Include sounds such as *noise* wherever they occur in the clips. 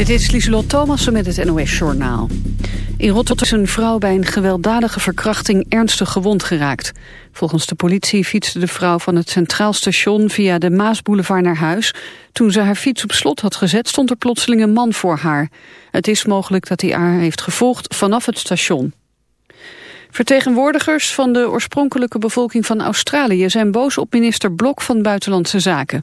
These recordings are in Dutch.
Dit is Lieselot Thomassen met het NOS-journaal. In Rotterdam is een vrouw bij een gewelddadige verkrachting ernstig gewond geraakt. Volgens de politie fietste de vrouw van het Centraal Station via de Maasboulevard naar huis. Toen ze haar fiets op slot had gezet stond er plotseling een man voor haar. Het is mogelijk dat hij haar heeft gevolgd vanaf het station. Vertegenwoordigers van de oorspronkelijke bevolking van Australië zijn boos op minister Blok van Buitenlandse Zaken.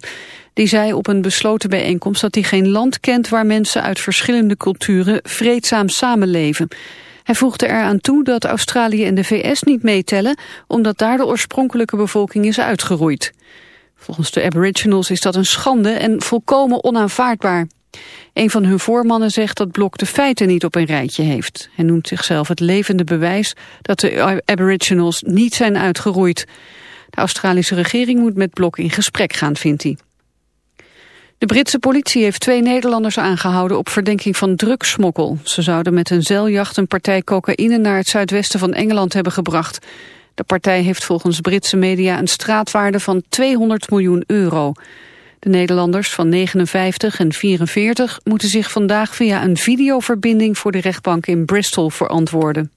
Die zei op een besloten bijeenkomst dat hij geen land kent waar mensen uit verschillende culturen vreedzaam samenleven. Hij voegde eraan toe dat Australië en de VS niet meetellen omdat daar de oorspronkelijke bevolking is uitgeroeid. Volgens de aboriginals is dat een schande en volkomen onaanvaardbaar. Een van hun voormannen zegt dat Blok de feiten niet op een rijtje heeft. Hij noemt zichzelf het levende bewijs dat de aboriginals niet zijn uitgeroeid. De Australische regering moet met Blok in gesprek gaan, vindt hij. De Britse politie heeft twee Nederlanders aangehouden op verdenking van drugsmokkel. Ze zouden met een zeiljacht een partij cocaïne naar het zuidwesten van Engeland hebben gebracht. De partij heeft volgens Britse media een straatwaarde van 200 miljoen euro. De Nederlanders van 59 en 44 moeten zich vandaag via een videoverbinding voor de rechtbank in Bristol verantwoorden.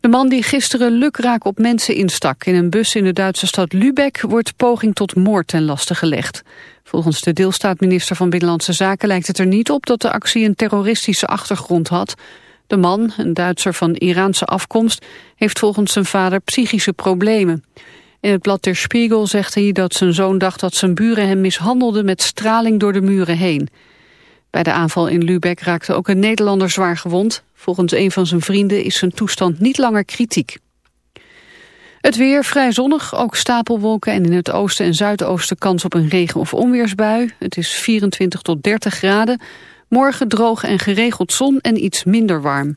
De man die gisteren lukraak op mensen instak in een bus in de Duitse stad Lübeck wordt poging tot moord ten laste gelegd. Volgens de deelstaatminister van Binnenlandse Zaken lijkt het er niet op dat de actie een terroristische achtergrond had. De man, een Duitser van Iraanse afkomst, heeft volgens zijn vader psychische problemen. In het blad Der Spiegel zegt hij dat zijn zoon dacht dat zijn buren hem mishandelden met straling door de muren heen. Bij de aanval in Lübeck raakte ook een Nederlander zwaar gewond. Volgens een van zijn vrienden is zijn toestand niet langer kritiek. Het weer vrij zonnig, ook stapelwolken en in het oosten en zuidoosten kans op een regen- of onweersbui. Het is 24 tot 30 graden. Morgen droog en geregeld zon en iets minder warm.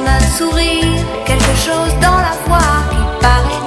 Gaieté, comme un sourire, quelque chose dans la voix qui paraît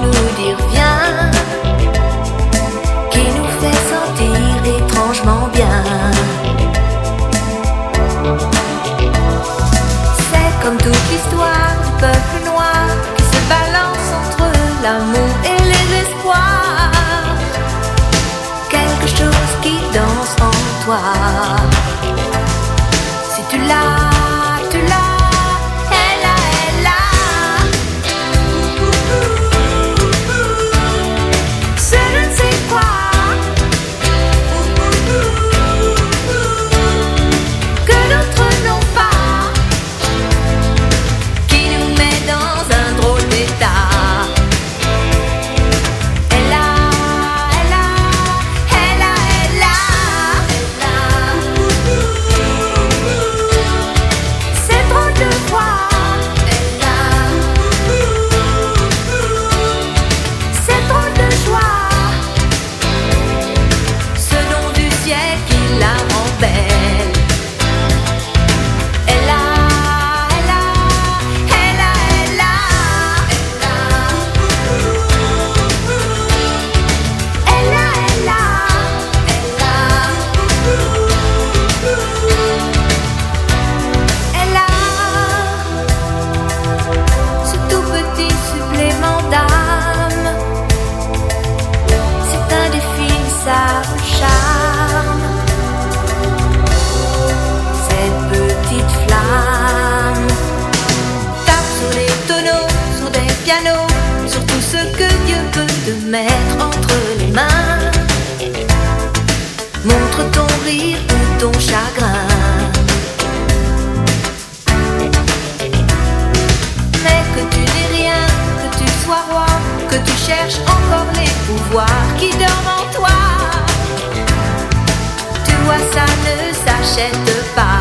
cherches encore les pouvoirs qui dorment en toi. Tu vois, ça ne s'achète pas.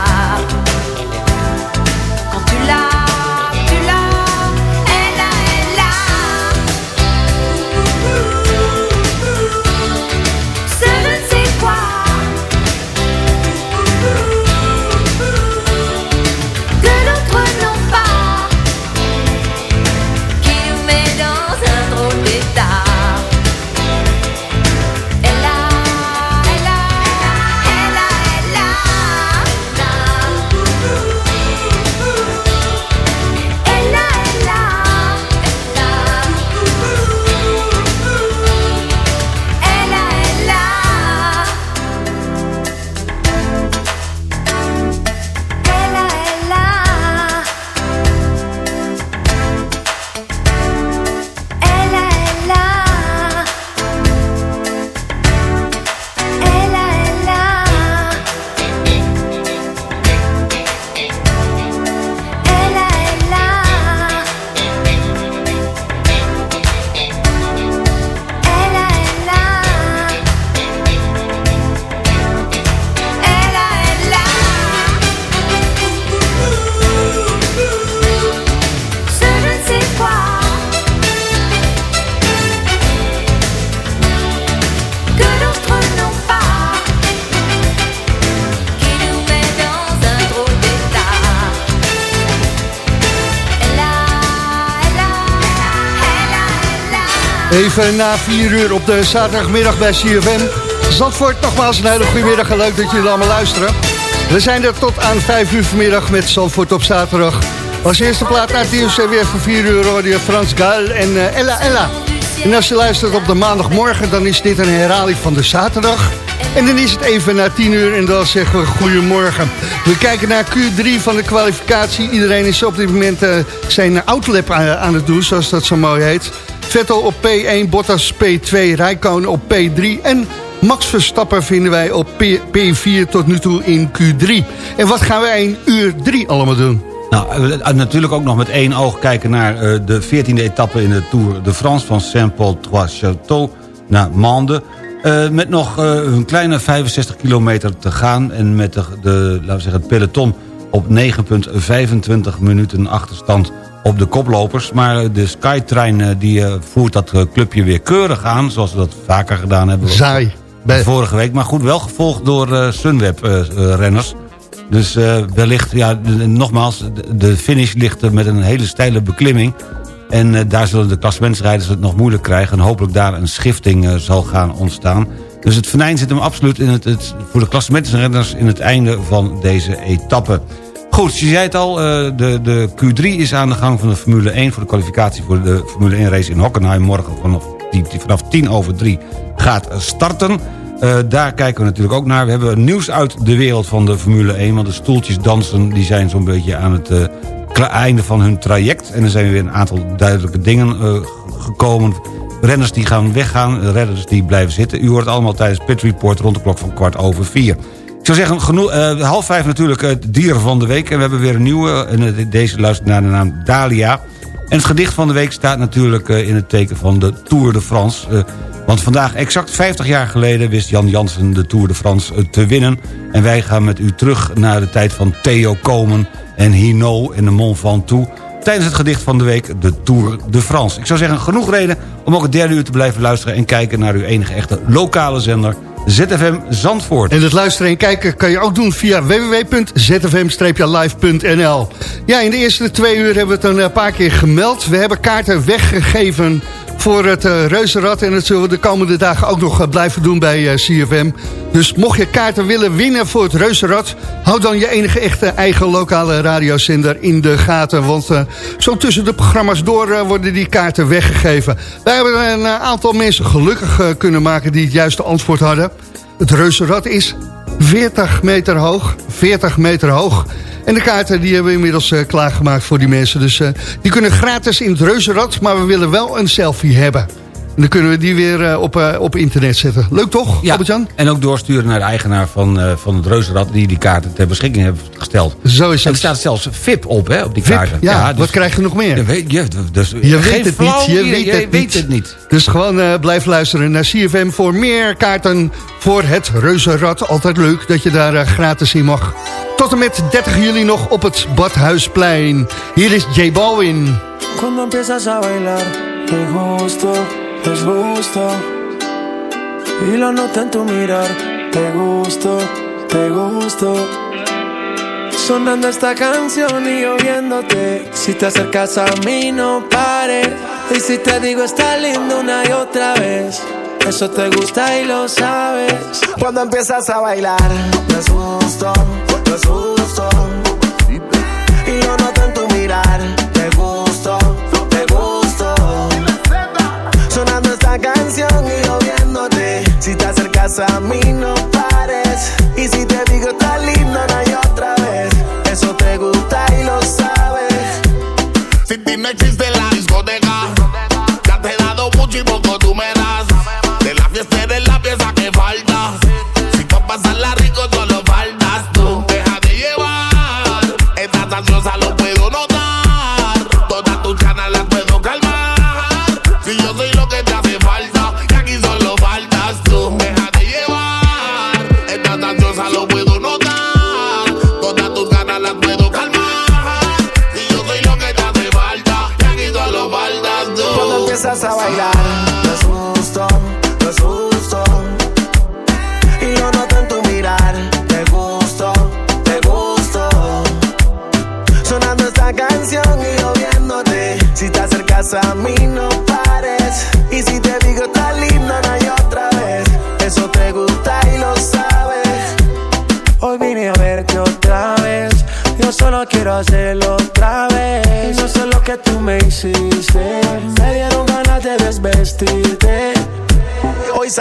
Even na 4 uur op de zaterdagmiddag bij CFM. Zandvoort, nogmaals een hele goede middag en leuk dat jullie allemaal luisteren. We zijn er tot aan 5 uur vanmiddag met Zandvoort op zaterdag. Als eerste plaat naar het nieuws weer voor 4 uur hoorde je Frans Gal en eh, Ella Ella. En als je luistert op de maandagmorgen, dan is dit een herhaling van de zaterdag. En dan is het even na 10 uur en dan zeggen we goedemorgen. We kijken naar Q3 van de kwalificatie. Iedereen is op dit moment eh, zijn outlap aan het doen, zoals dat zo mooi heet. Vettel op P1, Bottas P2, Rijkonen op P3 en Max Verstappen vinden wij op P- P4 tot nu toe in Q3. En wat gaan wij in uur 3 allemaal doen? Nou, eh, natuurlijk ook nog met één oog kijken naar eh, de 14e etappe in de Tour de France... van Saint-Paul-Trois-Château naar Mende. Eh, met nog eh, een kleine 65 kilometer te gaan... en met de, de laten we zeggen, het peloton op 9,25 minuten achterstand op de koplopers. Maar de Skytrain eh, die eh, voert dat eh, clubje weer keurig aan... zoals we dat vaker gedaan hebben. Zaai. Bij- Vorige week, maar goed, wel gevolgd door eh, Sunweb-renners. dus eh, wellicht, ja, nogmaals, de, finish ligt met een hele steile beklimming. En eh, daar zullen de klassementsrijders het nog moeilijk krijgen... en hopelijk daar een schifting eh, zal gaan ontstaan. Dus het venijn zit hem absoluut in het, het, voor de klassementsrenners... in het einde van deze etappe. Goed, je zei het al, eh, de, de Q3 is aan de gang van de Formule 1... voor de kwalificatie voor de Formule 1 race in Hockenheim... morgen vanaf, die, vanaf 10 over 3 gaat starten. Eh, daar kijken we natuurlijk ook naar. We hebben nieuws uit de wereld van de Formule 1... want de stoeltjes dansen die zijn zo'n beetje aan het eh, einde van hun traject. En er zijn weer een aantal duidelijke dingen gekomen. Renners die gaan weggaan, renners die blijven zitten. U hoort allemaal tijdens Pit Report rond de klok van kwart over vier. Ik zou zeggen, genoeg, eh, half vijf natuurlijk het dier van de week. En we hebben weer een nieuwe. Eh, deze luistert naar de naam Dalia. En het gedicht van de week staat natuurlijk eh, in het teken van de Tour de France. Want vandaag, exact 50 jaar geleden, wist Jan Jansen de Tour de France te winnen. En wij gaan met u terug naar de tijd van Theo Komen en Hinault en de Mont Ventoux. Tijdens het gedicht van de week, de Tour de France. Ik zou zeggen, genoeg reden om ook het derde uur te blijven luisteren... en kijken naar uw enige echte lokale zender, ZFM Zandvoort. En het luisteren en kijken kan je ook doen via www.zfm-live.nl. Ja, in de eerste twee uur hebben we het een paar keer gemeld. We hebben kaarten weggegeven voor het uh, Reuzenrad. En dat zullen we de komende dagen ook nog uh, blijven doen bij uh, CFM. Dus mocht je kaarten willen winnen voor het Reuzenrad... hou dan je enige echte eigen lokale radiozender in de gaten. Want zo tussen de programma's door worden die kaarten weggegeven. Wij hebben een aantal mensen gelukkig kunnen maken die het juiste antwoord hadden. Het Reuzenrad is 40 meter hoog. 40 meter hoog. En de kaarten die hebben we inmiddels uh, klaargemaakt voor die mensen. Dus uh, die kunnen gratis in het reuzenrad, maar we willen wel een selfie hebben. En dan kunnen we die weer eh, op, eh, op internet zetten. Leuk toch, Ja, Albert-Jan? en ook doorsturen naar de eigenaar van, eh, van het reuzenrad... die die kaarten ter beschikking heeft gesteld. Zo is En er het. staat zelfs VIP op hè, op die VIP, kaarten. ja, dus- wat krijg je nog meer? Ja, weet, je, dus, Je weet het niet, je weet het weet niet. het niet. Dus gewoon eh, blijf luisteren naar CFM voor meer kaarten voor het Reuzenrad. Altijd leuk dat je daar gratis in mag. Tot en met 30 juli nog op het Badhuisplein. Hier is J Balwin. Cuando empiezas a bailar, te gusto, es gusto. Y lo noto en tu mirar, te gusto, te gusto. Sonando esta canción y yo viéndote. Si te acercas a mí, no pares. Y si te digo, está lindo una y otra vez. Eso te gusta y lo sabes. Cuando empiezas a bailar, es gusto, es gusto. Acercas a mí, no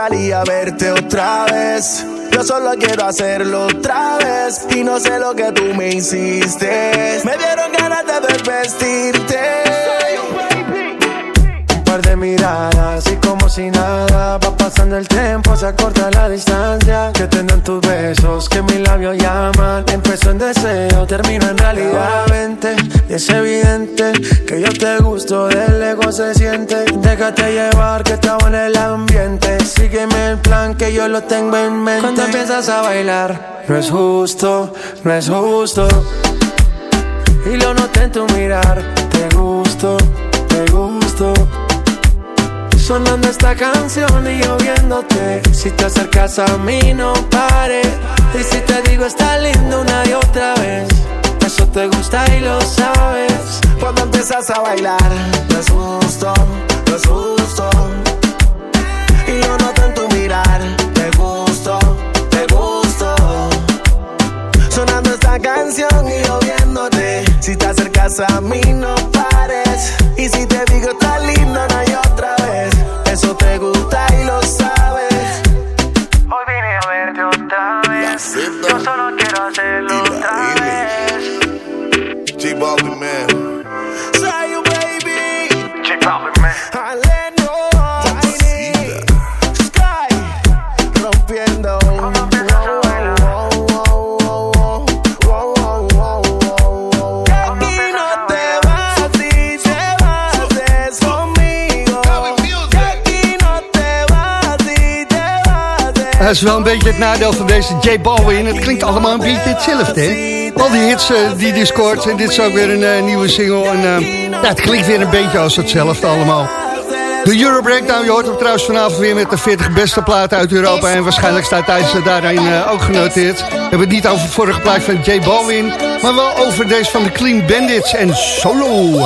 salí a verte otra vez. Yo solo quiero hacerlo otra vez. Y no sé lo que tú me hiciste. Me dieron ganas de desvestirte. Par de miradas y como si nada va pasando el tiempo, se acorta la distancia. Que tendrán tus besos, que mis labios llaman. Empezó en deseo, termino en realidad. Vente, y es evidente que yo te gusto, del lejos se siente. Déjate llevar, que estaba en el ambiente. Sígueme el plan, que yo lo tengo en mente. Cuando empiezas a bailar, no es justo, no es justo. Y lo noté en tu mirar, te gusto, te gusto. Sonando esta canción y yo viéndote. Si te acercas a mí, no pares. Y si te digo, está lindo una y otra vez. Eso te gusta y lo sabes. Cuando empiezas a bailar, justo, no es justo. Y yo noto en tu mirar, te gusto, te gusto. Sonando esta canción y yo viéndote. Si te acercas a mí, no pares. Y si te digo, está lindo, Eso te Dat is wel een beetje het nadeel van deze J Balwin. Het klinkt allemaal een beetje hetzelfde, hè? Al die hits eh, die scoort. En dit is ook weer een eh, nieuwe single. En eh, het klinkt weer een beetje als hetzelfde allemaal. De Euro Breakdown, je hoort hem trouwens vanavond weer met de 40 beste platen uit Europa. En waarschijnlijk staat er daarin ook genoteerd. We hebben het niet over vorige plaat van J Balwin. Maar wel over deze van de Clean Bandits en Solo.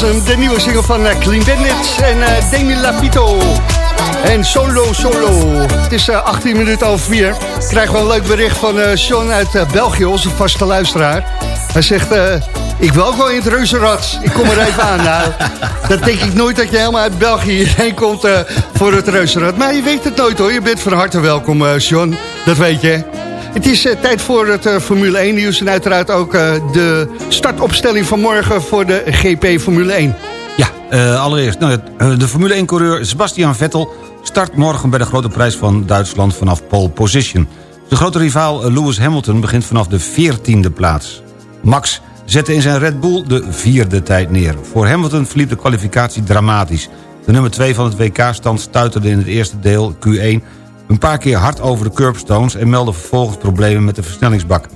De nieuwe single van eh, Clean Bandit en eh, Demi Lapito. En Solo Solo. Het is eh, 18 minuten over 4. Krijgen we een leuk bericht van eh Sean uit eh, België, onze vaste luisteraar. Hij zegt, eh, ik wil ook wel in het reuzenrad. Ik kom er even aan. Nou, dat denk ik nooit dat je helemaal uit België hierheen komt eh, voor het reuzenrad. Maar je weet het nooit hoor. Je bent van harte welkom, eh Sean. Dat weet je. Het is eh, tijd voor het eh, Formule 1 nieuws. En uiteraard ook eh, de startopstelling van morgen voor de GP Formule 1. Ja, allereerst nou, de Formule 1-coureur Sebastian Vettel... start morgen bij de grote prijs van Duitsland vanaf pole position. De grote rivaal Lewis Hamilton begint vanaf de 14e plaats. Max zette in zijn Red Bull de vierde tijd neer. Voor Hamilton verliep de kwalificatie dramatisch. De nummer 2 van het WK-stand stuiterde in het eerste deel Q1... een paar keer hard over de curbstones... en meldde vervolgens problemen met de versnellingsbak.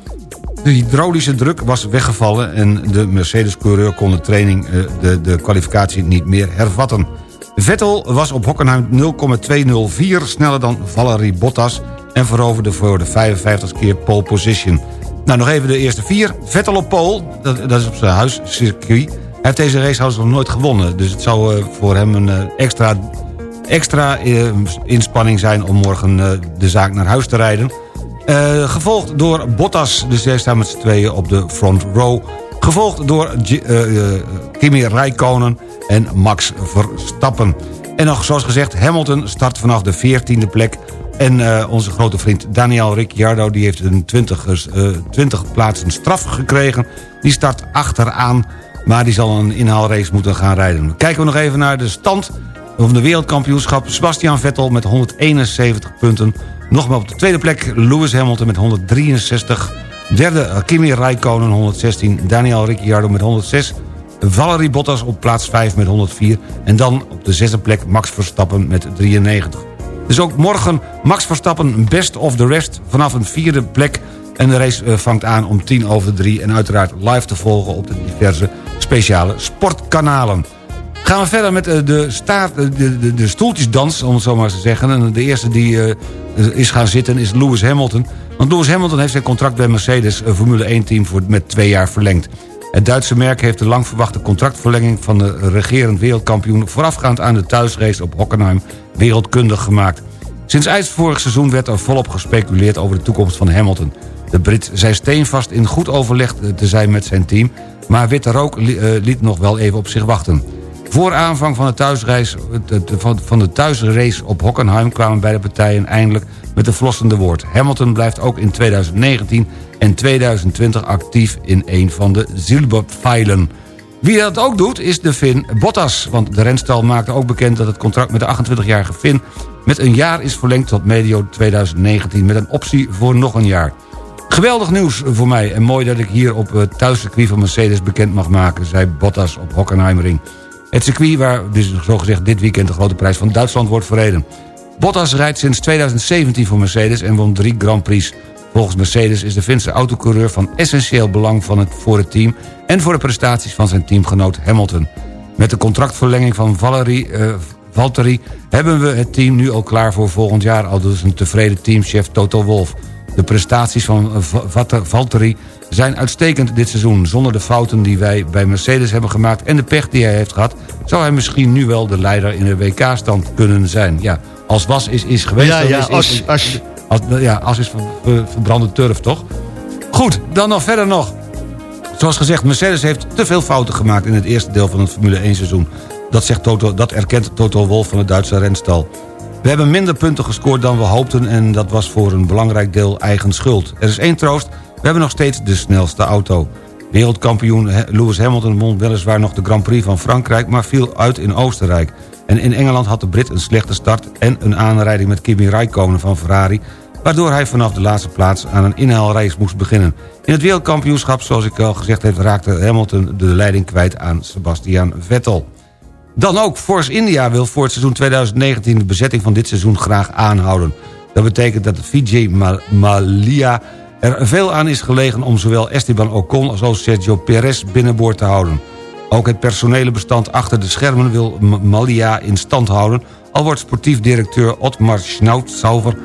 De hydraulische druk was weggevallen en de Mercedes-coureur kon de training eh, de, de kwalificatie niet meer hervatten. Vettel was op Hockenheim 0,204 sneller dan Valerie Bottas en veroverde voor de 55 keer pole position. Nou, nog even de eerste vier. Vettel op pole, dat, dat is op zijn huiscircuit. Hij heeft deze race nog nooit gewonnen, dus het zou eh, voor hem een eh, extra, extra eh, inspanning zijn om morgen eh, de zaak naar huis te rijden. Eh, gevolgd door Bottas, dus zij staan met z'n tweeën op de front row. Gevolgd door Kimi Räikkönen en Max Verstappen. En nog zoals gezegd, Hamilton start vanaf de 14e plek. En onze grote vriend Daniel Ricciardo... die heeft een 20, eh 20 plaatsen straf gekregen. Die start achteraan, maar die zal een inhaalrace moeten gaan rijden. Kijken we nog even naar de stand van de wereldkampioenschap. Sebastian Vettel met 171 punten. Nogmaals op de tweede plek Lewis Hamilton met 163. Derde Kimi Räikkönen 116. Daniel Ricciardo met 106. Valerie Bottas op plaats 5 met 104. En dan op de zesde plek Max Verstappen met 93. Dus ook morgen Max Verstappen best of the rest vanaf een vierde plek. En de race eh, vangt aan om tien over drie. En uiteraard live te volgen op de diverse speciale sportkanalen. Gaan we verder met eh, de, eh, de, de, de stoeltjesdans, om het zo maar te zeggen. En de eerste die eh, is gaan zitten is Lewis Hamilton. Want Lewis Hamilton heeft zijn contract bij Mercedes Formule 1-team voor met twee jaar verlengd. Het Duitse merk heeft de lang verwachte contractverlenging... van de regerend wereldkampioen... voorafgaand aan de thuisrace op Hockenheim wereldkundig gemaakt. Sinds eind vorig seizoen werd er volop gespeculeerd over de toekomst van Hamilton. De Brit zei steenvast in goed overleg te zijn met zijn team... maar witte eh, liet nog wel even op zich wachten. Voor aanvang van de, thuisreis, van- de thuisrace op Hockenheim... kwamen beide partijen eindelijk met de verlossende woord. Hamilton blijft ook in 2019 en 2020 actief in een van de zilberpfeilen. Wie dat ook doet is de Finn Bottas. Want de renstal maakte ook bekend dat het contract met de 28-jarige Finn... met een jaar is verlengd tot medio 2019... met een optie voor nog een jaar. Geweldig nieuws voor mij en mooi dat ik hier op het thuiscircuit van Mercedes bekend mag maken... zei Bottas op Hockenheimring. Het circuit waar dus zogezegd dit weekend de grote prijs van Duitsland wordt verreden. Bottas rijdt sinds 2017 voor Mercedes en won drie Grand Prix. Volgens Mercedes is de Finse autocoureur van essentieel belang van het, voor het team... en voor de prestaties van zijn teamgenoot Hamilton. Met de contractverlenging van Valerie, eh, Valtteri hebben we het team nu al klaar voor volgend jaar... al dus een tevreden teamchef Toto Wolff. De prestaties van eh, Valtteri zijn uitstekend dit seizoen. Zonder de fouten die wij bij Mercedes hebben gemaakt... en de pech die hij heeft gehad... zou hij misschien nu wel de leider in de WK-stand kunnen zijn. Ja, als was is, is geweest. Ja, ja, is, als- is- als- als, ja, als is ver- ver- verbrande turf, toch? Goed, dan nog verder nog. Zoals gezegd, Mercedes heeft te veel fouten gemaakt... in het eerste deel van het Formule 1 seizoen. Dat, zegt Toto, dat erkent Toto Wolff van het Duitse renstal. We hebben minder punten gescoord dan we hoopten... en dat was voor een belangrijk deel eigen schuld. Er is één troost, we hebben nog steeds de snelste auto. Wereldkampioen Lewis Hamilton won weliswaar nog de Grand Prix van Frankrijk... maar viel uit in Oostenrijk. En in Engeland had de Brit een slechte start... en een aanrijding met Kimi Räikkönen van Ferrari... waardoor hij vanaf de laatste plaats aan een inhaalrace moest beginnen. In het wereldkampioenschap, zoals ik al gezegd heb... raakte Hamilton de leiding kwijt aan Sebastian Vettel. Dan ook, Force India wil voor het seizoen 2019... de bezetting van dit seizoen graag aanhouden. Dat betekent dat Vijay Ma- Malia er veel aan is gelegen... om zowel Esteban Ocon als Sergio Perez binnenboord te houden. Ook het personele bestand achter de schermen wil Malia in stand houden... al wordt sportief directeur Otmar Schnautzauver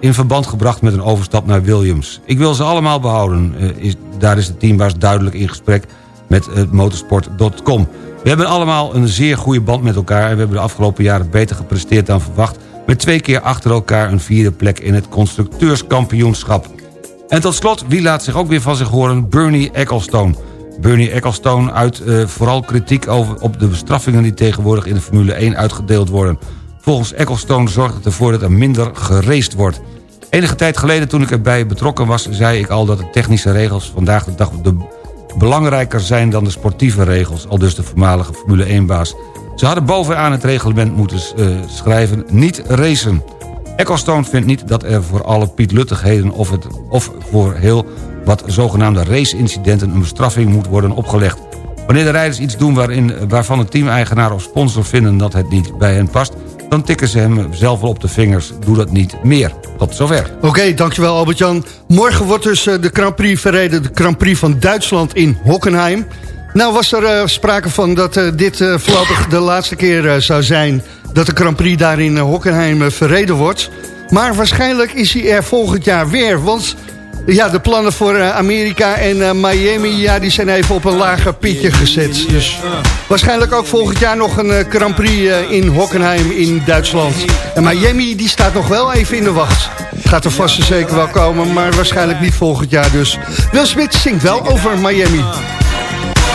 in verband gebracht met een overstap naar Williams. Ik wil ze allemaal behouden. Eh, daar is de teambaas duidelijk in gesprek met uh, motorsport.com. We hebben allemaal een zeer goede band met elkaar... en we hebben de afgelopen jaren beter gepresteerd dan verwacht... met twee keer achter elkaar een vierde plek in het constructeurskampioenschap. En tot slot, wie laat zich ook weer van zich horen? Bernie Ecclestone. Bernie Ecclestone uit uh, vooral kritiek over, op de bestraffingen... die tegenwoordig in de Formule 1 uitgedeeld worden. Volgens Ecclestone zorgt het ervoor dat er minder geraced wordt. Enige tijd geleden toen ik erbij betrokken was... zei ik al dat de technische regels vandaag de dag... De belangrijker zijn dan de sportieve regels... al dus de voormalige Formule 1-baas. Ze hadden bovenaan het reglement moeten uh, schrijven... niet racen. Ecclestone vindt niet dat er voor alle pietluttigheden... of, het, of voor heel wat zogenaamde race-incidenten... een bestraffing moet worden opgelegd. Wanneer de rijders iets doen waarin, waarvan de teameigenaar of sponsor vinden... dat het niet bij hen past dan tikken ze hem zelf wel op de vingers. Doe dat niet meer. Tot zover. Oké, dankjewel Albert-Jan. Morgen wordt dus uh, de Grand Prix verreden, de Grand Prix van Duitsland in Hockenheim. Nou was er uh, sprake van dat uh, dit voorlopig de laatste keer zou zijn... dat de Grand Prix daar in Hockenheim verreden wordt. Maar waarschijnlijk is hij er volgend jaar weer, want... Ja, de plannen voor Amerika en Miami, ja, die zijn even op een lager pitje gezet. Dus waarschijnlijk ook volgend jaar nog een Grand Prix in Hockenheim in Duitsland. En Miami, die staat nog wel even in de wacht. Gaat er vast en zeker wel komen, maar waarschijnlijk niet volgend jaar dus. Will Smith zingt wel over Miami.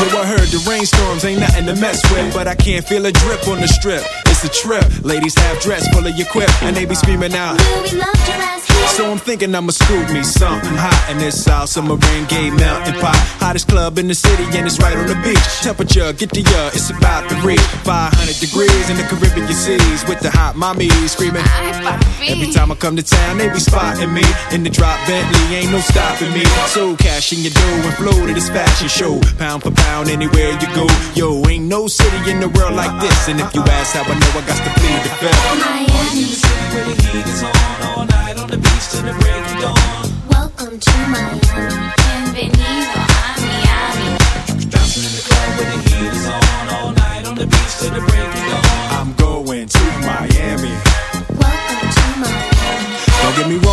Yo, I heard the rainstorms ain't nothing to mess with, but I can't feel a drip on the strip. It's a trip. Ladies half dress full of your quip, and they be screaming out. So I'm thinking I'ma scoop me something hot in this South Summer rain gay melting pot. Hottest club in the city and it's right on the beach. Temperature, get the uh, it's about to reach 500 degrees in the Caribbean seas with the hot mommy screaming. Every time I come to town, they be spotting me in the drop Bentley, ain't no stopping me. So cash in your dough and flow to this fashion show. Pound for pound, anywhere you go. Yo, ain't no city in the world like this. And if you ask how I know, I got to plead the fifth. City where the heat is on all night on the beach till the break of dawn. Welcome to Miami. Bienvenido a Miami. Bouncing in the club where the heat is on all night on the beach till the break of dawn. I'm going to Miami.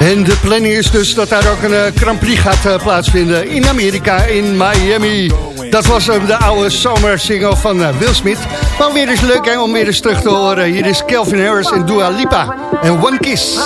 En de planning is dus dat daar ook een eh, Grand Prix gaat eh, plaatsvinden in Amerika, in Miami. Dat was hem, de oude zomersingle van eh, Will Smith. Maar weer eens leuk hè, om weer eens terug te horen. Hier is Kelvin Harris en Dua Lipa. En One Kiss.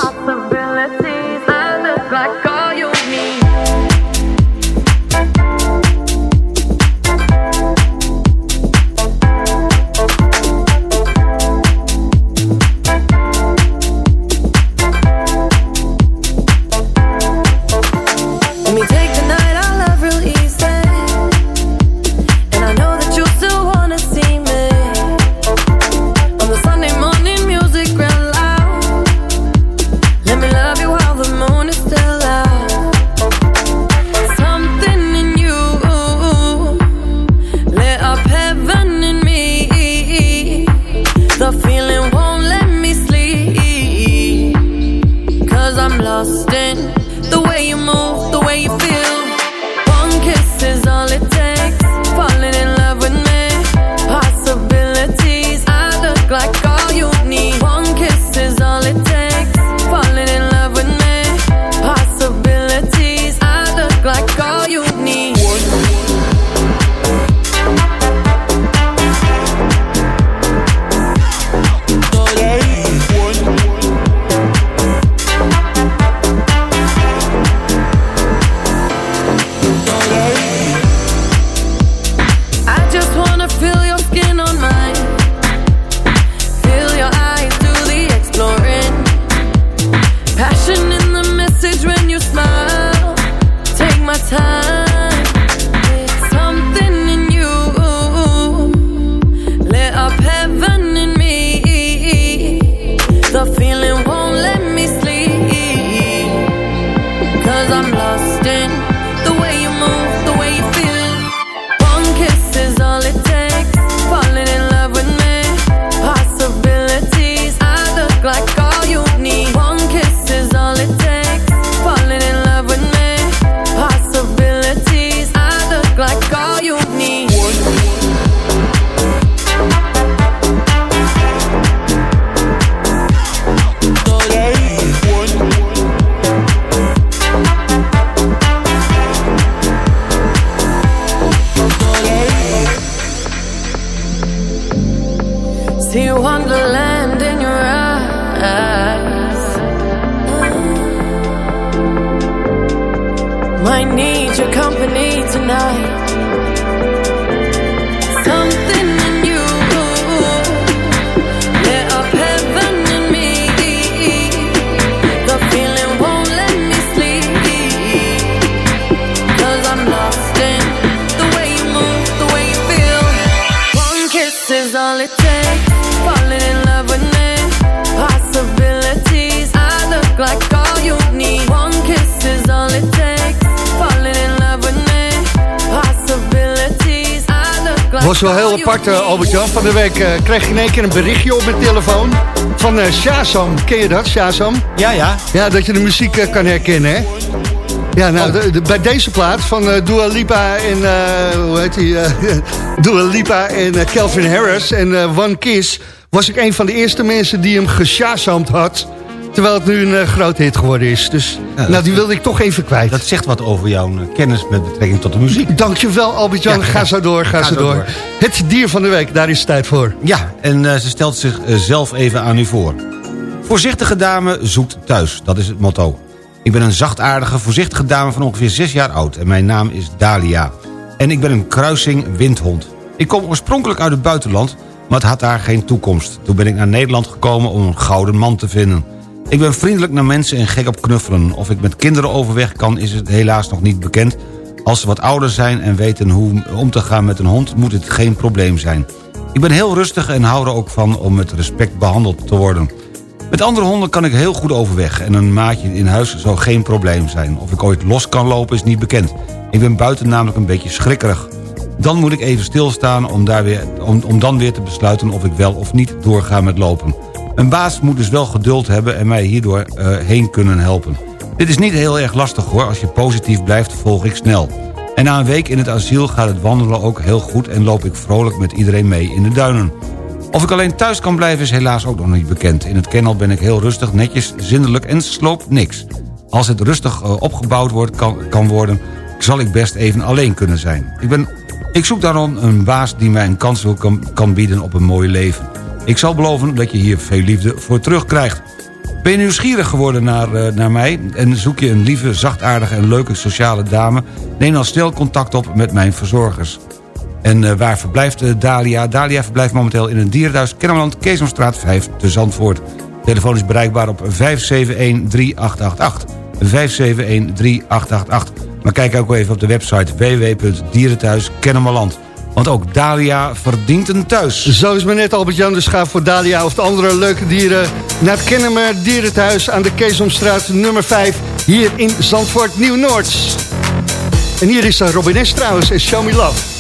i mm. Need your company tonight. Was wel heel apart, eh, Albert-Jan. Van de week eh, kreeg je in één keer een berichtje op mijn telefoon van eh Shazam. Ken je dat, Shazam? Ja, ja. Ja, dat je de muziek kan herkennen, hè? Ja, nou, de- de- bij deze plaat van Dua Lipa en, hoe heet die? *laughs* Dua Lipa en Calvin Harris en One Kiss... was ik een van de eerste mensen die hem geshazamd had... terwijl het nu een eh, groot hit geworden is. Dus nou, die wilde ik toch even kwijt. Dat zegt wat over jouw eh, kennis met betrekking tot de muziek. Dankjewel, Albert-Jan. Ja, ga zo door, ga, Ga zo door. Het dier van de week, daar is het tijd voor. Ja, en eh, ze stelt zichzelf even aan u voor. Voorzichtige dame zoekt thuis, dat is het motto. Ik ben een zachtaardige, voorzichtige dame van ongeveer 6 jaar oud... en mijn naam is Dalia. En ik ben een kruising windhond. Ik kom oorspronkelijk uit het buitenland, maar het had daar geen toekomst. Toen ben ik naar Nederland gekomen om een gouden man te vinden. Ik ben vriendelijk naar mensen en gek op knuffelen. Of ik met kinderen overweg kan, is het helaas nog niet bekend. Als ze wat ouder zijn en weten hoe om te gaan met een hond... moet het geen probleem zijn. Ik ben heel rustig en hou er ook van om met respect behandeld te worden. Met andere honden kan ik heel goed overweg... en een maatje in huis zou geen probleem zijn. Of ik ooit los kan lopen is niet bekend. Ik ben buiten namelijk een beetje schrikkerig. Dan moet ik even stilstaan om, daar weer, om, om dan weer te besluiten... of ik wel of niet doorga met lopen. Een baas moet dus wel geduld hebben en mij hierdoor eh, heen kunnen helpen. Dit is niet heel erg lastig hoor. Als je positief blijft, volg ik snel. En na een week in het asiel gaat het wandelen ook heel goed... en loop ik vrolijk met iedereen mee in de duinen. Of ik alleen thuis kan blijven is helaas ook nog niet bekend. In het kennel ben ik heel rustig, netjes, zindelijk en sloop niks. Als het rustig eh, opgebouwd wordt, kan, kan worden... zal ik best even alleen kunnen zijn. Ik, ben, ik zoek daarom een baas die mij een kans wil kan, kan bieden op een mooi leven. Ik zal beloven dat je hier veel liefde voor terugkrijgt. Ben je nieuwsgierig geworden naar, eh, naar mij... en zoek je een lieve, zachtaardige en leuke sociale dame... neem dan snel contact op met mijn verzorgers. En eh, waar verblijft eh, Dalia? Dalia verblijft momenteel in een dierenhuis... Kennemerland, Keesomstraat 5 te Zandvoort. Telefoon is bereikbaar op 571-3888. 571-3888. Maar kijk ook even op de website www.dierenthuiskennemerland. Want ook Dalia verdient een thuis. Zo is maar net, Albert-Jan. Dus ga voor Dalia of de andere leuke dieren... naar het Kennemer Dierenthuis aan de Keesomstraat nummer 5... hier in Zandvoort Nieuw-Noord. En hier is Robin S. trouwens en Show Me Love.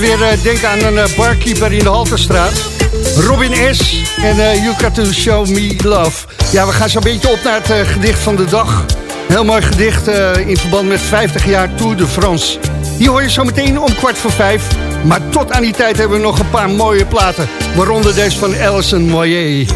Weer eh, denken aan een eh, barkeeper in de Halterstraat. Robin S. En eh You Got To Show Me Love. Ja, we gaan zo'n beetje op naar het gedicht van de dag. Heel mooi gedicht in verband met 50 jaar Tour de France. Die hoor je zo meteen om kwart voor vijf. Maar tot aan die tijd hebben we nog een paar mooie platen. Waaronder deze van Alison Moyer.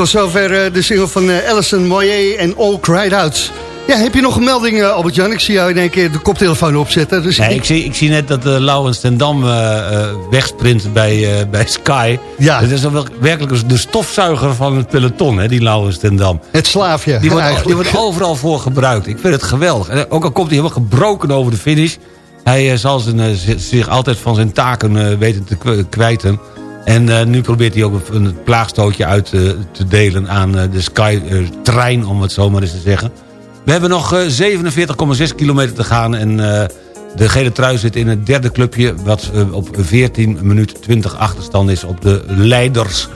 Tot zover eh, de single van eh, Alison Moyer en All Cried Out. Ja, heb je nog een melding, eh, Albert-Jan? Ik zie jou in één keer de koptelefoon opzetten. Dus Nee, ik, zie, ik zie net dat uh, Laurens ten Dam wegsprint bij, bij Sky. Ja. Het is dan wel werkelijk de stofzuiger van het peloton, hè, die Laurens ten Dam. Het slaafje, Die wordt, eigenlijk. die wordt overal voor gebruikt. Ik vind het geweldig. En ook al komt hij helemaal gebroken over de finish... hij zal zijn, zich altijd van zijn taken weten te kw- kwijten. En eh, nu probeert hij ook een, plaagstootje uit eh, te delen aan eh, de Sky-trein... om het zo maar eens te zeggen. We hebben nog eh, 47,6 kilometer te gaan... en de gele trui zit in het derde clubje... wat op 14 minuut 20 achterstand is op de leiders...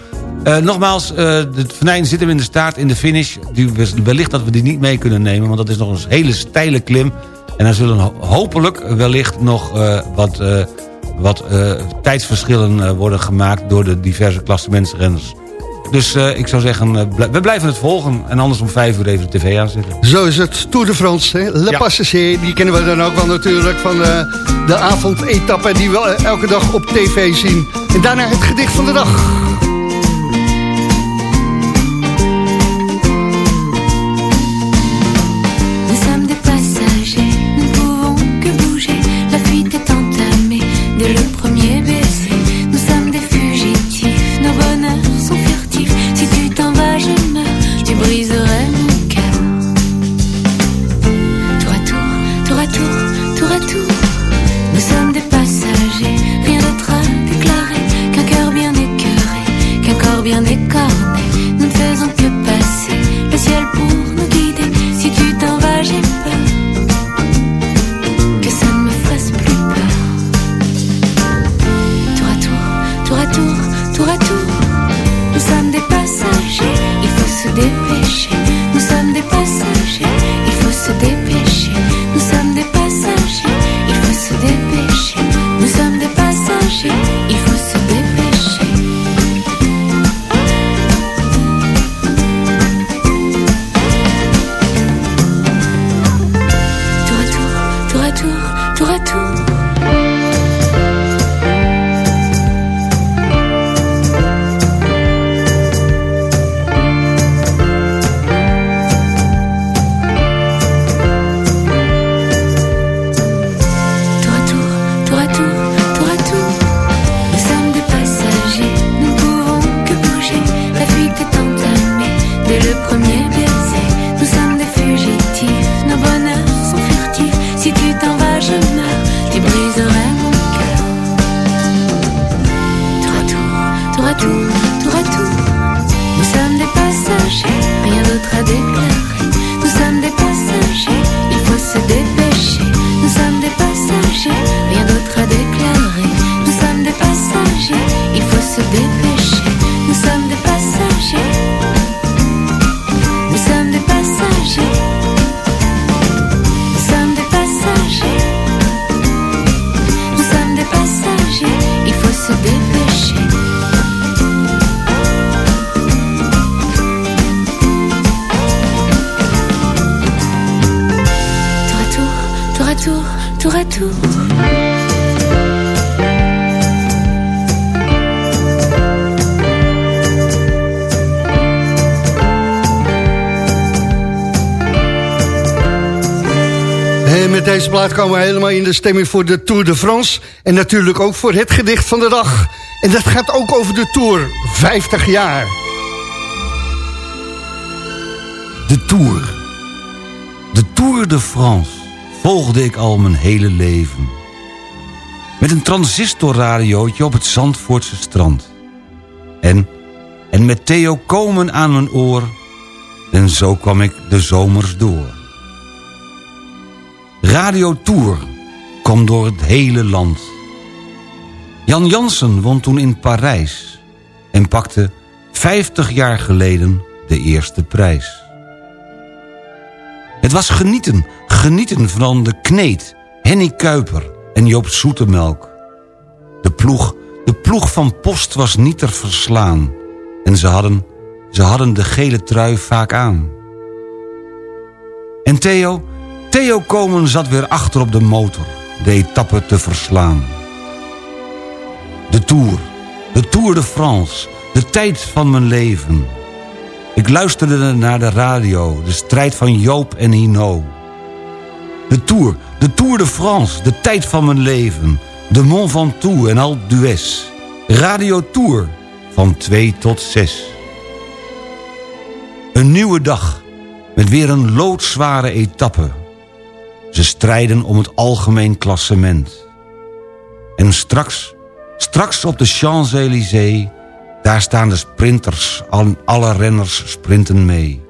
Nogmaals, het venijn zit hem in de staart in de finish. Die, wellicht dat we die niet mee kunnen nemen... want dat is nog een hele steile klim. En dan zullen ho- hopelijk wellicht nog wat, wat eh, tijdsverschillen eh, worden gemaakt... door de diverse klassementsrenners. Dus eh, ik zou zeggen, bl- we blijven het volgen. En anders om vijf uur even de tv aanzetten. Zo is het. Tour de France, hè? Le Ja. Passager. Die kennen we dan ook wel natuurlijk van eh, de avondetappe... die we elke dag op tv zien. En daarna het gedicht van de dag. Plaat komen we helemaal in de stemming voor de Tour de France. En natuurlijk ook voor het gedicht van de dag. En dat gaat ook over de Tour. 50 jaar. De Tour. De Tour de France volgde ik al mijn hele leven. Met een transistorradiootje op het Zandvoortse strand. En, en met Theo Komen aan mijn oor. En zo kwam ik de zomers door. Radio Tour kwam door het hele land. Jan Jansen won toen in Parijs... en pakte 50 jaar geleden de eerste prijs. Het was genieten, genieten van de kneet, Henny Kuiper en Joop Zoetemelk. De ploeg, de ploeg van Post was niet te verslaan... en ze hadden, ze hadden de gele trui vaak aan. En Theo, Theo Komen zat weer achter op de motor... de etappe te verslaan. De Tour, de Tour de France, de tijd van mijn leven... Ik luisterde naar de radio, de strijd van Joop en Hino. De Tour, de Tour de France, de tijd van mijn leven. De Mont Ventoux en Alpe d'Huez. Radio Tour, van 2 tot 6. Een nieuwe dag, met weer een loodzware etappe. Ze strijden om het algemeen klassement. En straks, straks op de Champs-Élysées... Daar staan de sprinters, al- alle renners sprinten mee.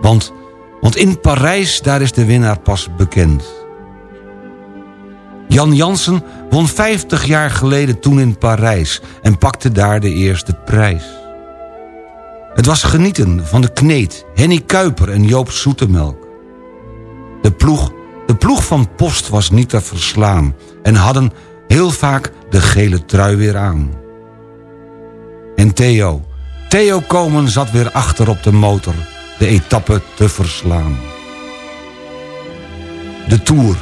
Want, want in Parijs, daar is de winnaar pas bekend. Jan Jansen won 50 jaar geleden toen in Parijs... en pakte daar de eerste prijs. Het was genieten van de kneet, Henny Kuiper en Joop Zoetemelk. De ploeg, de ploeg van Post was niet te verslaan... en hadden heel vaak de gele trui weer aan. En Theo, Theo Komen zat weer achter op de motor... de etappe te verslaan. De Tour,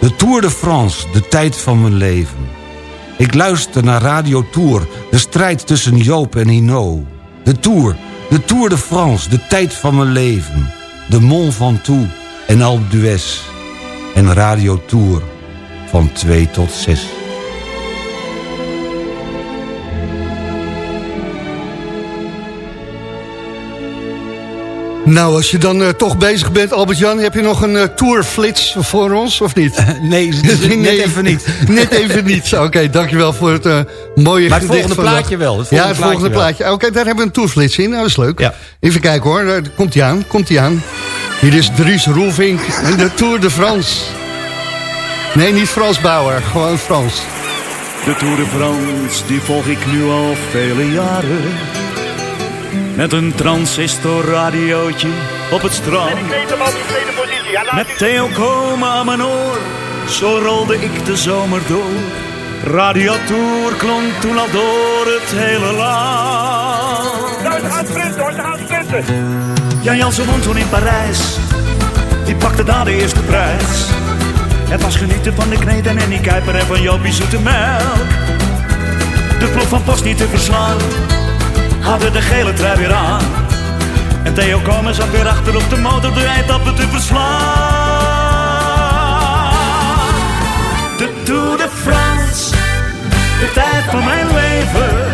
de Tour de France, de tijd van mijn leven. Ik luister naar Radio Tour, de strijd tussen Joop en Hino. De Tour, de Tour de France, de tijd van mijn leven. De Mont Ventoux en Alpe d'Huez. En Radio Tour van 2 tot 6. Nou, als je dan eh, toch bezig bent, Albert-Jan... heb je nog een eh, tourflits voor ons, of niet? *laughs* nee, net even niet. *laughs* net even niet. Oké, dankjewel voor het eh, mooie Maar het gedicht volgende plaatje wel, het ja, volgende het volgende plaatje plaatje. Oké, daar hebben we een tourflits in. Nou, dat is leuk. Even kijken hoor. Eh, Komt hij aan, komt hij aan. Hier is Dries Roelvink en de Tour de France. Nee, niet Frans Bauer, gewoon Frans. De Tour de France, die volg ik nu al vele jaren. Met een transistorradiootje op het strand. Met Theo Komen aan mijn oor, zo rolde ik de zomer door. Radio Tour klonk toen al door het hele land. Gaat sprinten hoor, ze gaan sprinten. Jan Jansen won toen in Parijs. Die pakte daar de eerste prijs. Het was genieten van de kneed en Annie Kuiper en van Jopie Zoete Melk. De ploeg van Post niet te verslaan. Hadden de gele trui weer aan. En Theo Komen zat weer achter op de motor de eindappen te verslaan. De Tour de France, de tijd van mijn leven.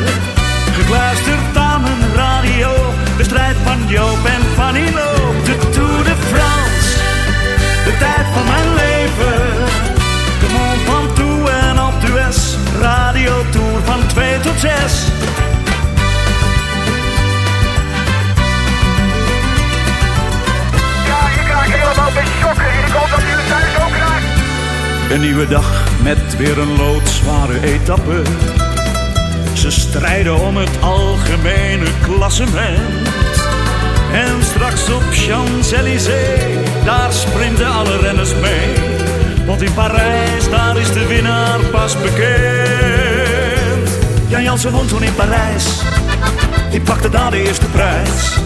Van Joop en van Ilo. De Tour de France, de tijd van mijn leven. De mond van toe en op de US, radio Tour van 2 tot 6. Ja, ik raak helemaal bij shocken. Ik hoop dat u het thuis ook raakt. Een nieuwe dag met weer een loodzware etappe. Ze strijden om het algemene klassement. En straks op Champs-Élysées, daar sprinten alle renners mee. Want in Parijs, daar is de winnaar pas bekend. Jan Jansen won toen in Parijs. Die pakte daar de eerste prijs.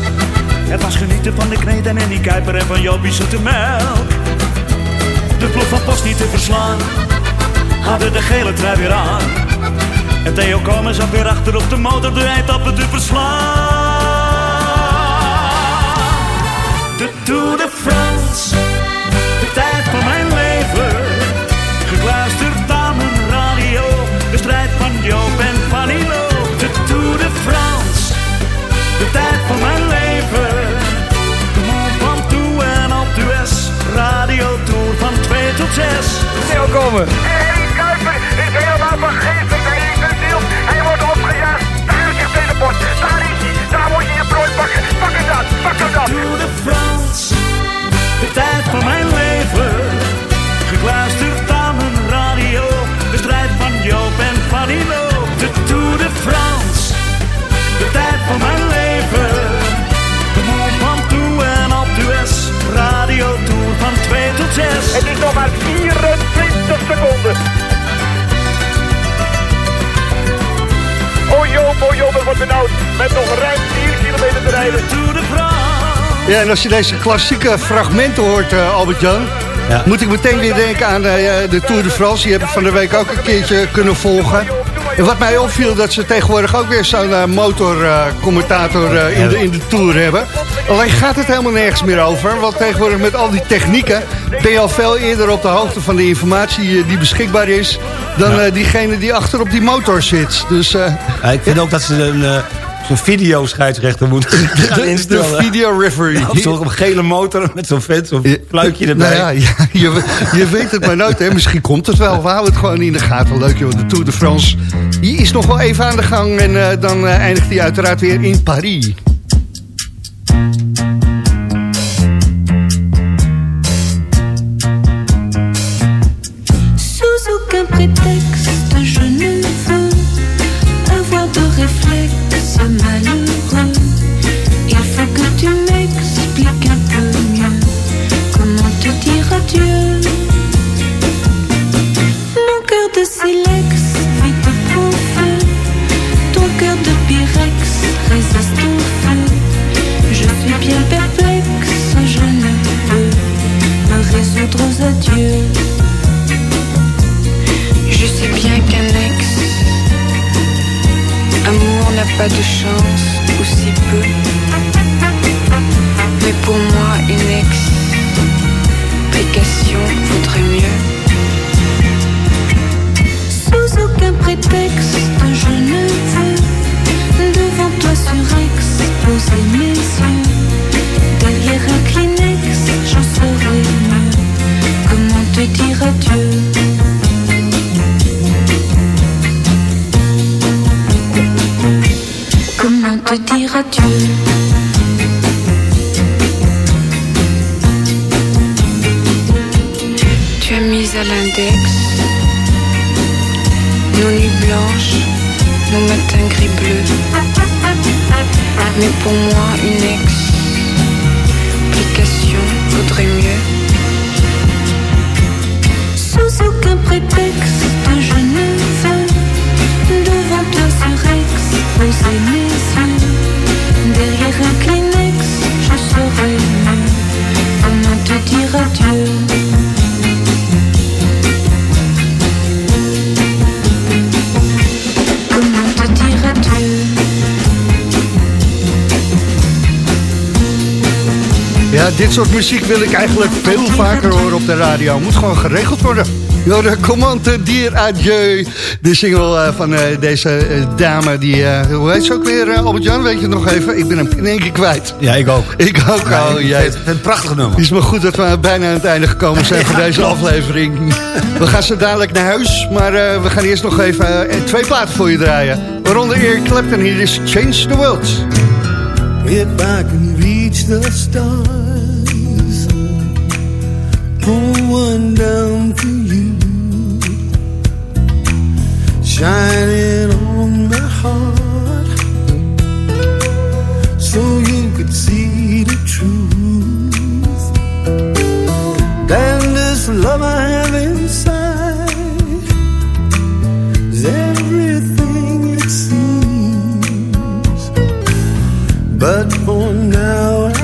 Het was genieten van de kneed en Annie Kuiper en van Jopie Zoete Melk. De ploeg van Post niet te verslaan. Hadden de gele trui weer aan. En Theo Komen zat weer achter op de motor de eindappen te verslaan. De Tour de France, de tijd van mijn leven. Gekluisterd aan mijn radio, de strijd van Joop en van Ilo. De Tour de France, de tijd van mijn leven. De mond van toe en op de US, radio Tour van 2 tot 6. Theo Komen. Henry Kuiper is helemaal van Pak hem dan. Pak hem dan. Tour de France, de tijd van mijn leven. Gekluisterd aan mijn radio, de strijd van Joop en van Ilo. De Tour de France, de tijd van mijn leven. De mond van toe en op de US, radio Tour van 2 tot 6. Het is nog maar 24 seconden. Wordt benauwd. Met nog ruim 4 kilometer te rijden. Ja, en als je deze klassieke fragmenten hoort, eh, Albert-Jan... moet ik meteen weer denken aan eh, de Tour de France. Die heb ik van de week ook een keertje kunnen volgen. En wat mij opviel, dat ze tegenwoordig ook weer zo'n eh, motorcommentator in, de, in de Tour hebben. Alleen gaat het helemaal nergens meer over. Want tegenwoordig met al die technieken... ben je al veel eerder op de hoogte van de informatie eh, die beschikbaar is... dan eh, diegene die achter op die motor zit. Dus, eh, Ja, ik vind ook dat ze een, eh, zo'n videoscheidsrechter moeten *laughs* gaan de, de instellen. video referee. Op zo'n gele motor met zo'n vet, zo'n fluitje erbij. Nou ja, je weet het maar nooit. Hè. Misschien komt het wel. We houden het gewoon in de gaten. Leuk joh, de Tour de France. Die is nog wel even aan de gang. En eh, dan eh, eindigt hij uiteraard weer in Paris. Nos nuits blanches, nos matins gris-bleus. Mais pour moi, une explication vaudrait mieux. Dit soort muziek wil ik eigenlijk veel vaker horen op de radio. Moet gewoon geregeld worden. Jorde, commande dier adieu. De single eh, van eh, deze eh, dame, die, eh, hoe heet ze ook weer, eh, Albert-Jan? Weet je het nog even? Ik ben hem in één keer kwijt. Ja, ik ook. Ik ook Ja, al. ik jij. het een prachtig nummer. Het is maar goed dat we bijna aan het einde gekomen zijn *laughs* van Ja, deze klopt. aflevering. We gaan zo dadelijk naar huis, maar eh, we gaan eerst nog even eh, twee platen voor je draaien. Waaronder Eric Clapton, hier is Change the World. If I can reach the stars, down to you, shining on my heart, so you could see the truth. Then this love I have inside is everything it seems. But for now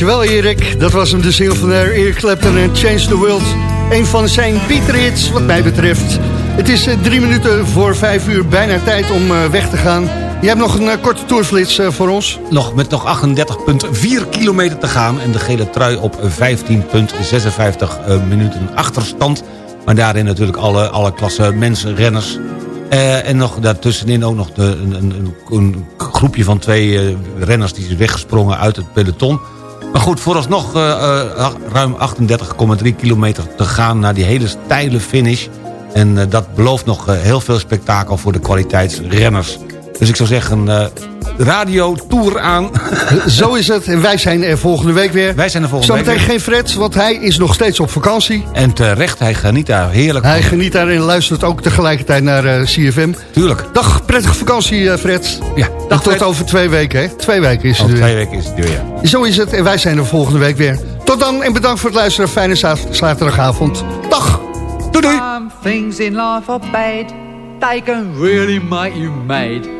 Dankjewel Erik. Dat was hem de single van Eric Clapton en Change the World. Een van zijn Pieter hits wat mij betreft. Het is eh, drie minuten voor vijf uur, bijna tijd om eh, weg te gaan. Je hebt nog een eh, korte tourflits eh, voor ons. Nog met nog 38,4 kilometer te gaan... en de gele trui op 15,56 eh, minuten achterstand. Maar daarin natuurlijk alle, alle klasse mensen, renners. En nog daartussenin ook nog de, een, een, een groepje van twee renners... die zijn weggesprongen uit het peloton. Maar goed, vooralsnog uh, uh, ruim 38,3 kilometer te gaan... naar die hele steile finish. En eh, dat belooft nog eh, heel veel spektakel voor de kwaliteitsrenners. Dus ik zou zeggen, eh, radio, tour aan. *laughs* Zo is het. En wij zijn er volgende week weer. Wij zijn er volgende week Zometeen weer. geen Fred, want hij is nog steeds op vakantie. En terecht, hij geniet daar heerlijk Hij geniet daar en luistert ook tegelijkertijd naar eh, CFM. Tuurlijk. Dag, prettige vakantie eh, Fred. Ja, Dag tot over twee weken, hè? Twee weken is het Over weer. twee weken is het weer, ja. Zo is het en wij zijn er volgende week weer. Tot dan en bedankt voor het luisteren. Fijne za- zaterdagavond. Dag. Doei doei. Some things in life are bad. They can really make you mad.